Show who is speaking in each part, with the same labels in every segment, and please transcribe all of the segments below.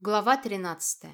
Speaker 1: Глава 13.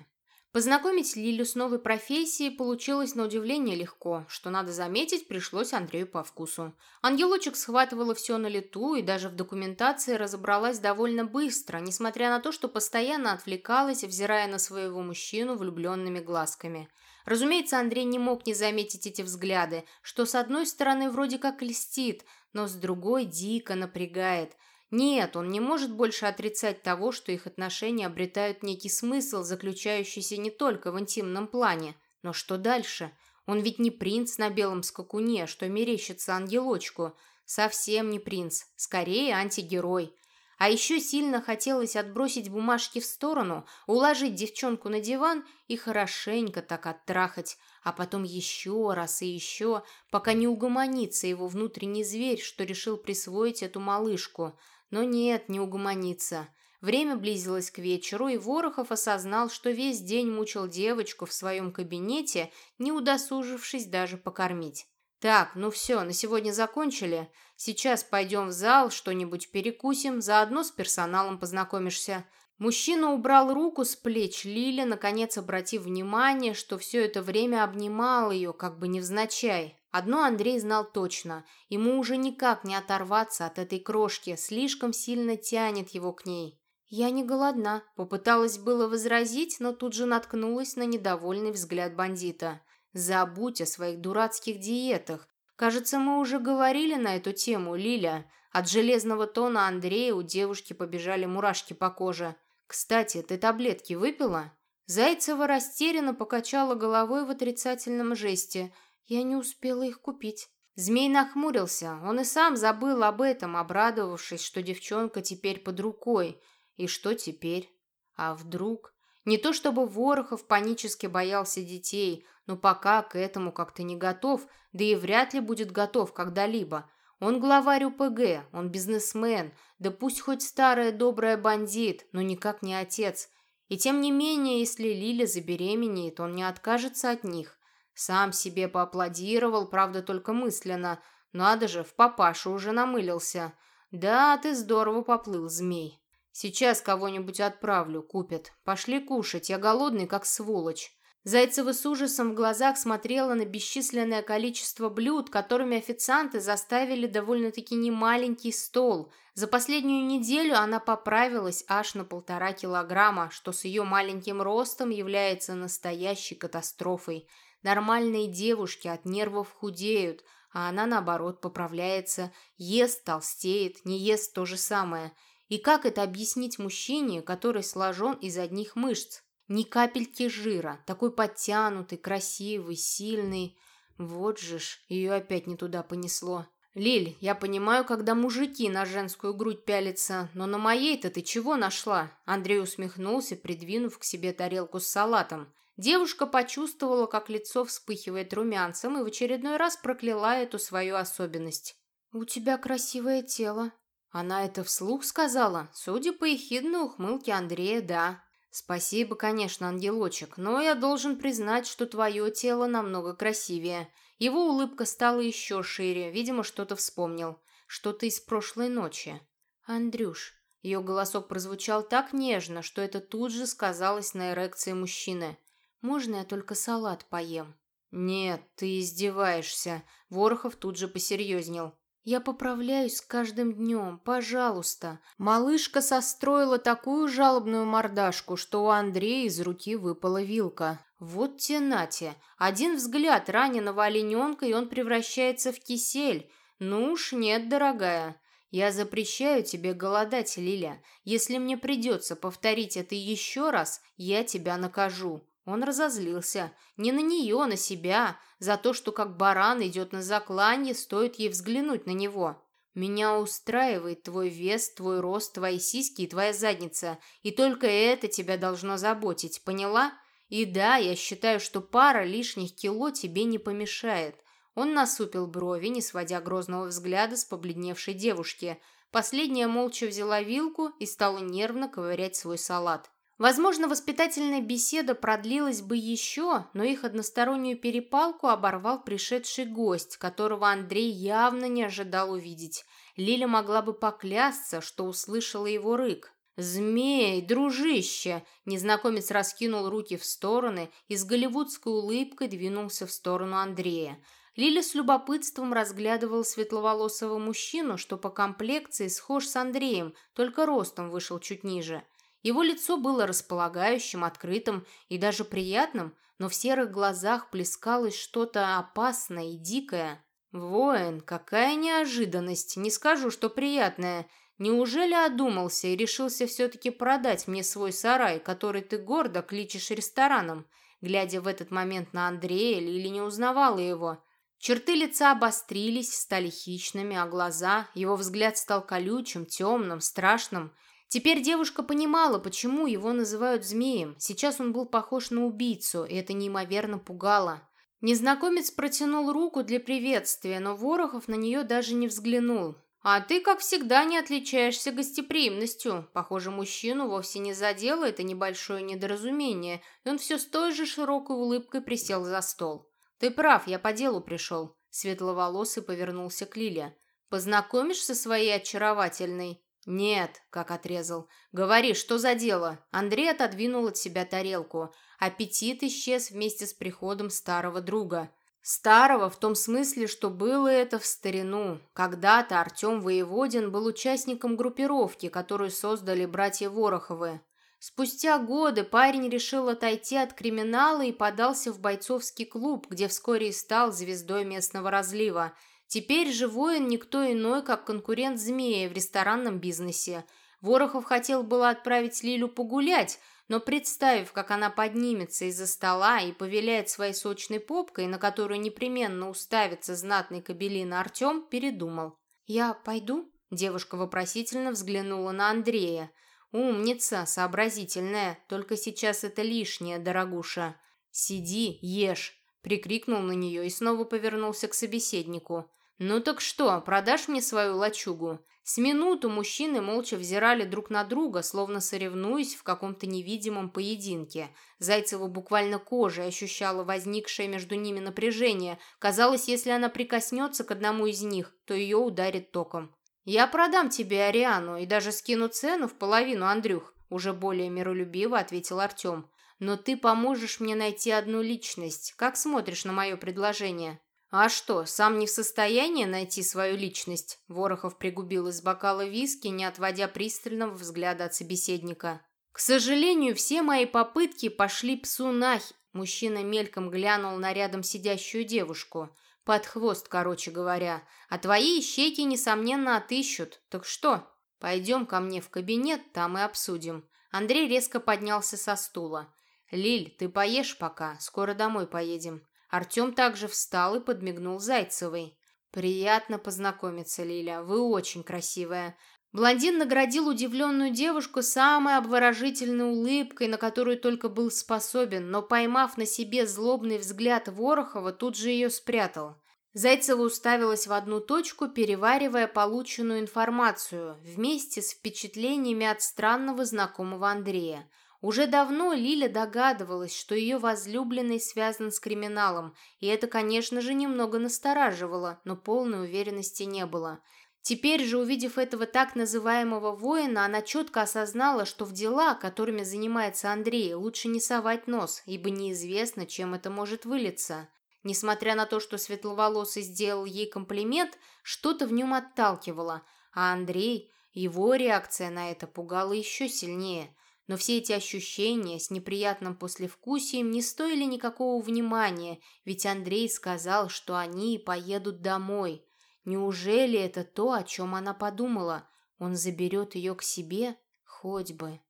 Speaker 1: Познакомить Лилю с новой профессией получилось на удивление легко, что, надо заметить, пришлось Андрею по вкусу. Ангелочек схватывала все на лету и даже в документации разобралась довольно быстро, несмотря на то, что постоянно отвлекалась, взирая на своего мужчину влюбленными глазками. Разумеется, Андрей не мог не заметить эти взгляды, что с одной стороны вроде как льстит, но с другой дико напрягает – нет, он не может больше отрицать того, что их отношения обретают некий смысл, заключающийся не только в интимном плане. Но что дальше? Он ведь не принц на белом скакуне, что мерещится ангелочку. Совсем не принц, скорее антигерой. А еще сильно хотелось отбросить бумажки в сторону, уложить девчонку на диван и хорошенько так оттрахать, а потом еще раз и еще, пока не угомонится его внутренний зверь, что решил присвоить эту малышку – но нет, не угомонится. Время близилось к вечеру, и Ворохов осознал, что весь день мучил девочку в своем кабинете, не удосужившись даже покормить. «Так, ну все, на сегодня закончили. Сейчас пойдем в зал, что-нибудь перекусим, заодно с персоналом познакомишься». Мужчина убрал руку с плеч Лили, наконец обратив внимание, что все это время обнимал ее, как бы невзначай. Одно Андрей знал точно. Ему уже никак не оторваться от этой крошки, слишком сильно тянет его к ней. «Я не голодна», — попыталась было возразить, но тут же наткнулась на недовольный взгляд бандита. «Забудь о своих дурацких диетах. Кажется, мы уже говорили на эту тему, Лиля. От железного тона Андрея у девушки побежали мурашки по коже. Кстати, ты таблетки выпила?» Зайцева растерянно покачала головой в отрицательном жесте — я не успела их купить. Змей нахмурился. Он и сам забыл об этом, обрадовавшись, что девчонка теперь под рукой. И что теперь? А вдруг? Не то чтобы Ворохов панически боялся детей, но пока к этому как-то не готов, да и вряд ли будет готов когда-либо. Он главарь УПГ, он бизнесмен, да пусть хоть старая добрая бандит, но никак не отец. И тем не менее, если Лиля забеременеет, он не откажется от них. Сам себе поаплодировал, правда, только мысленно. Надо же, в папашу уже намылился. Да, ты здорово поплыл, змей. Сейчас кого-нибудь отправлю, купят. Пошли кушать, я голодный, как сволочь. Зайцева с ужасом в глазах смотрела на бесчисленное количество блюд, которыми официанты заставили довольно-таки немаленький стол. За последнюю неделю она поправилась аж на полтора килограмма, что с ее маленьким ростом является настоящей катастрофой. Нормальные девушки от нервов худеют, а она, наоборот, поправляется, ест, толстеет, не ест то же самое. И как это объяснить мужчине, который сложен из одних мышц? Ни капельки жира, такой подтянутый, красивый, сильный. Вот же ж, ее опять не туда понесло. «Лиль, я понимаю, когда мужики на женскую грудь пялятся, но на моей-то ты чего нашла?» Андрей усмехнулся, придвинув к себе тарелку с салатом. Девушка почувствовала, как лицо вспыхивает румянцем и в очередной раз прокляла эту свою особенность. «У тебя красивое тело». Она это вслух сказала? Судя по ехидной ухмылке Андрея, да. «Спасибо, конечно, ангелочек, но я должен признать, что твое тело намного красивее». Его улыбка стала еще шире, видимо, что-то вспомнил. Что-то из прошлой ночи. «Андрюш». Ее голосок прозвучал так нежно, что это тут же сказалось на эрекции мужчины. Можно я только салат поем?» «Нет, ты издеваешься». Ворохов тут же посерьезнел. «Я поправляюсь с каждым днем, пожалуйста». Малышка состроила такую жалобную мордашку, что у Андрея из руки выпала вилка. «Вот те нате! Один взгляд раненого олененка, и он превращается в кисель. Ну уж нет, дорогая. Я запрещаю тебе голодать, Лиля. Если мне придется повторить это еще раз, я тебя накажу». Он разозлился. Не на нее, а на себя. За то, что как баран идет на закланье, стоит ей взглянуть на него. Меня устраивает твой вес, твой рост, твои сиськи и твоя задница. И только это тебя должно заботить, поняла? И да, я считаю, что пара лишних кило тебе не помешает. Он насупил брови, не сводя грозного взгляда с побледневшей девушки. Последняя молча взяла вилку и стала нервно ковырять свой салат. Возможно, воспитательная беседа продлилась бы еще, но их одностороннюю перепалку оборвал пришедший гость, которого Андрей явно не ожидал увидеть. Лиля могла бы поклясться, что услышала его рык. «Змей, дружище!» Незнакомец раскинул руки в стороны и с голливудской улыбкой двинулся в сторону Андрея. Лиля с любопытством разглядывала светловолосого мужчину, что по комплекции схож с Андреем, только ростом вышел чуть ниже. Его лицо было располагающим, открытым и даже приятным, но в серых глазах плескалось что-то опасное и дикое. «Воин, какая неожиданность! Не скажу, что приятная. Неужели одумался и решился все-таки продать мне свой сарай, который ты гордо кличешь рестораном?» Глядя в этот момент на Андрея, Лили не узнавала его. Черты лица обострились, стали хищными, а глаза, его взгляд стал колючим, темным, страшным. Теперь девушка понимала, почему его называют змеем. Сейчас он был похож на убийцу, и это неимоверно пугало. Незнакомец протянул руку для приветствия, но Ворохов на нее даже не взглянул. «А ты, как всегда, не отличаешься гостеприимностью. Похоже, мужчину вовсе не задело это небольшое недоразумение, и он все с той же широкой улыбкой присел за стол. «Ты прав, я по делу пришел». Светловолосый повернулся к Лиле. «Познакомишь со своей очаровательной?» «Нет», — как отрезал. «Говори, что за дело?» Андрей отодвинул от себя тарелку. Аппетит исчез вместе с приходом старого друга. Старого в том смысле, что было это в старину. Когда-то Артем Воеводин был участником группировки, которую создали братья Вороховы. Спустя годы парень решил отойти от криминала и подался в бойцовский клуб, где вскоре и стал звездой местного разлива. Теперь же воин никто иной, как конкурент Змея в ресторанном бизнесе. Ворохов хотел было отправить Лилю погулять, но представив, как она поднимется из-за стола и повеляет своей сочной попкой, на которую непременно уставится знатный кабелин Артем, передумал. «Я пойду?» Девушка вопросительно взглянула на Андрея. «Умница, сообразительная, только сейчас это лишнее, дорогуша. Сиди, ешь!» Прикрикнул на нее и снова повернулся к собеседнику. «Ну так что, продашь мне свою лачугу?» С минуту мужчины молча взирали друг на друга, словно соревнуясь в каком-то невидимом поединке. Зайцева буквально кожей ощущала возникшее между ними напряжение. Казалось, если она прикоснется к одному из них, то ее ударит током. «Я продам тебе Ариану и даже скину цену в половину, Андрюх», уже более миролюбиво ответил Артем. «Но ты поможешь мне найти одну личность. Как смотришь на мое предложение?» «А что, сам не в состоянии найти свою личность?» Ворохов пригубил из бокала виски, не отводя пристального взгляда от собеседника. «К сожалению, все мои попытки пошли псу нахи». Мужчина мельком глянул на рядом сидящую девушку. Под хвост, короче говоря. А твои ищейки, несомненно, отыщут. Так что, пойдем ко мне в кабинет, там и обсудим. Андрей резко поднялся со стула. «Лиль, ты поешь пока, скоро домой поедем». Артем также встал и подмигнул Зайцевой. «Приятно познакомиться, Лиля, вы очень красивая. Блондин наградил удивленную девушку самой обворожительной улыбкой, на которую только был способен, но, поймав на себе злобный взгляд Ворохова, тут же ее спрятал. Зайцева уставилась в одну точку, переваривая полученную информацию, вместе с впечатлениями от странного знакомого Андрея. Уже давно Лиля догадывалась, что ее возлюбленный связан с криминалом, и это, конечно же, немного настораживало, но полной уверенности не было – Теперь же, увидев этого так называемого воина, она четко осознала, что в дела, которыми занимается Андрей, лучше не совать нос, ибо неизвестно, чем это может вылиться. Несмотря на то, что Светловолосый сделал ей комплимент, что-то в нем отталкивало, а Андрей, его реакция на это пугала еще сильнее. Но все эти ощущения с неприятным послевкусием не стоили никакого внимания, ведь Андрей сказал, что они поедут домой – Неужели это то, о чем она подумала? Он заберет ее к себе? Хоть бы.